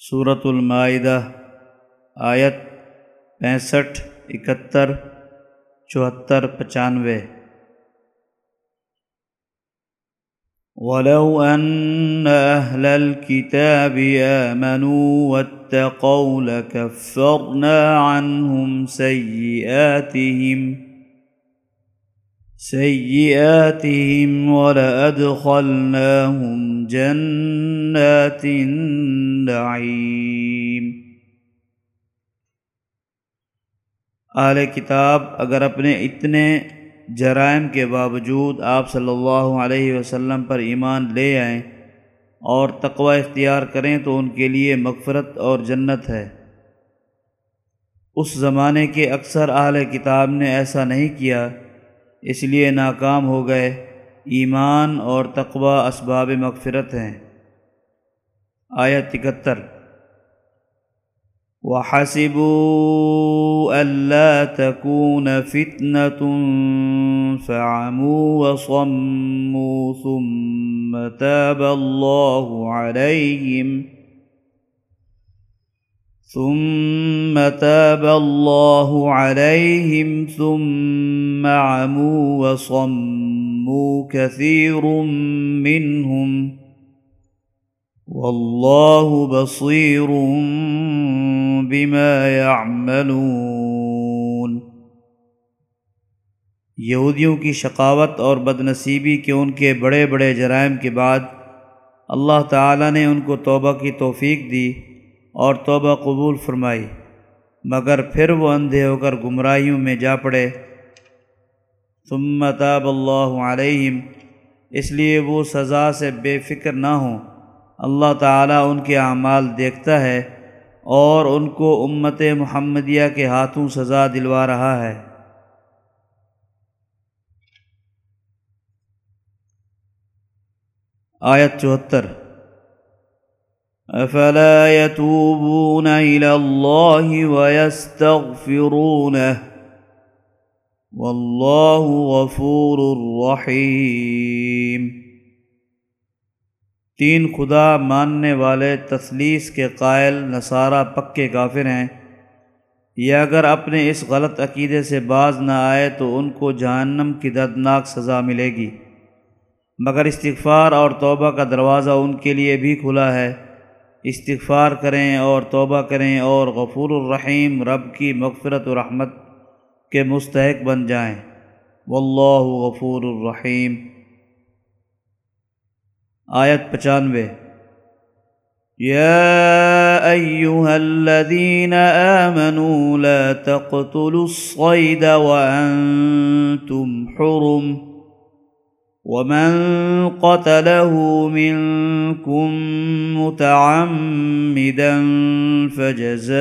صورت المائدہ، آیت پینسٹھ، اکہتر، چوہتر، پچانوے۔ ولو أن أهل الكتاب آمنوا واتقوا لكفرنا عنهم سيئاتهم سيئاتهم ولأدخلناهم جنات النعيم۔ اہل کتاب، اگر اپنے اتنے جرائم کے باوجود آپ صلی اللہ علیہ وسلم پر ایمان لے آئیں اور تقوی اختیار کریں تو ان کے لیے مغفرت اور جنت ہے۔ اس زمانے کے اکثر اہل کتاب نے ایسا نہیں کیا اس لیے ناکام ہو گئے۔ ایمان اور تقوی اسباب مغفرت ہیں۔ آیت اکہتر۔ وحسبوا ألا تكون فتنة فعموا وصموا ثم تاب الله عليهم ثم تاب الله عليهم ثم عموا وصموا كثير منهم واللہ بصیر بما يعملون۔ یہودیوں کی شقاوت اور بد نصیبی کے ان کے بڑے بڑے جرائم کے بعد اللہ تعالیٰ نے ان کو توبہ کی توفیق دی۔ اور توبہ قبول فرمائی، مگر پھر وہ اندھے ہو کر گمراہیوں میں جا پڑے۔ ثم تاب اللہ علیہم، اس لیے وہ سزا سے بے فکر نہ ہوں۔ اللہ تعالیٰ ان کے اعمال دیکھتا ہے اور ان کو امت محمدیہ کے ہاتھوں سزا دلوا رہا ہے۔ آیت چوہتر افلا يتوبون الى الله ويستغفرونه والله غفور رحيم تین خدا ماننے والے تثلیث کے قائل نصارہ پکے کافر ہیں یہ اگر اپنے اس غلط عقیدے سے باز نہ آئے تو ان کو جہنم کی دردناک سزا ملے گی مگر استغفار اور توبہ کا دروازہ ان کے لیے بھی کھلا ہے استغفار کریں اور توبہ کریں اور غفور الرحیم رب کی مغفرت و رحمت کے مستحق بن جائیں۔ واللہ غفور الرحیم۔ آیت پچانوے۔ يا أيها الذين آمنوا لا تقتلوا الصيد وأنتم حرم۔ ومن قتله منكم متعمدا فجزاء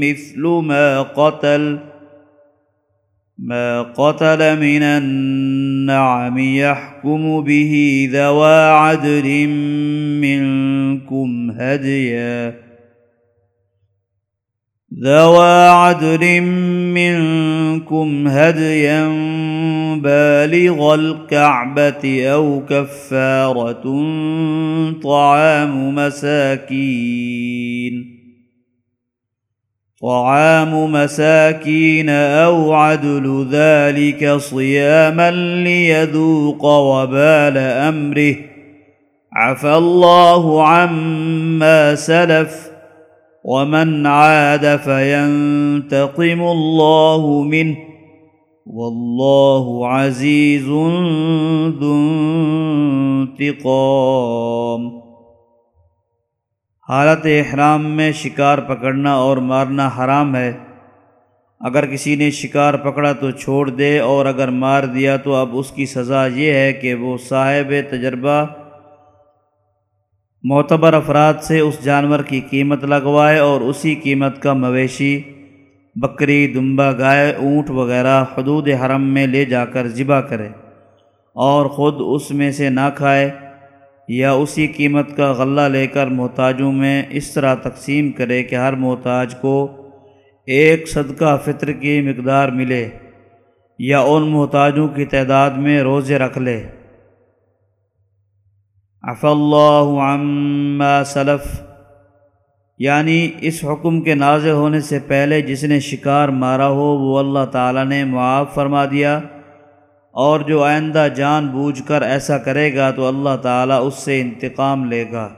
مثل ما قتل ما قتل من النعم يحكم به ذوى عدل منكم هديا ذوى عدل منكم هديا بالغ الكعبة أو كفارة طعام مساكين طعام مساكين أو عدل ذلك صياما ليذوق وبال أمره عفى الله عما سلف ومن عاد فينتقم الله منه والله عزيز ذو انتقام حالت احرام میں شکار پکڑنا اور مارنا حرام ہے۔ اگر کسی نے شکار پکڑا تو چھوڑ دے اور اگر مار دیا تو اب اس کی سزا یہ ہے کہ وہ صاحب تجربہ معتبر افراد سے اس جانور کی قیمت لگوائے اور اسی قیمت کا مویشی بکری، دمبا، گائے، اونٹ وغیرہ حدود حرم میں لے جا کر ذبح کرے اور خود اس میں سے نہ کھائے یا اسی قیمت کا غلہ لے کر محتاجوں میں اس طرح تقسیم کرے کہ ہر محتاج کو ایک صدقہ فطر کی مقدار ملے یا ان محتاجوں کی تعداد میں روزے رکھ لے۔ اف اللہ عما سلف۔ یعنی اس حکم کے نازل ہونے سے پہلے جس نے شکار مارا ہو، وہ اللہ تعالیٰ نے معاف فرما دیا۔ اور جو آئندہ جان بوجھ کر ایسا کرے گا تو اللہ تعالیٰ اس سے انتقام لے گا۔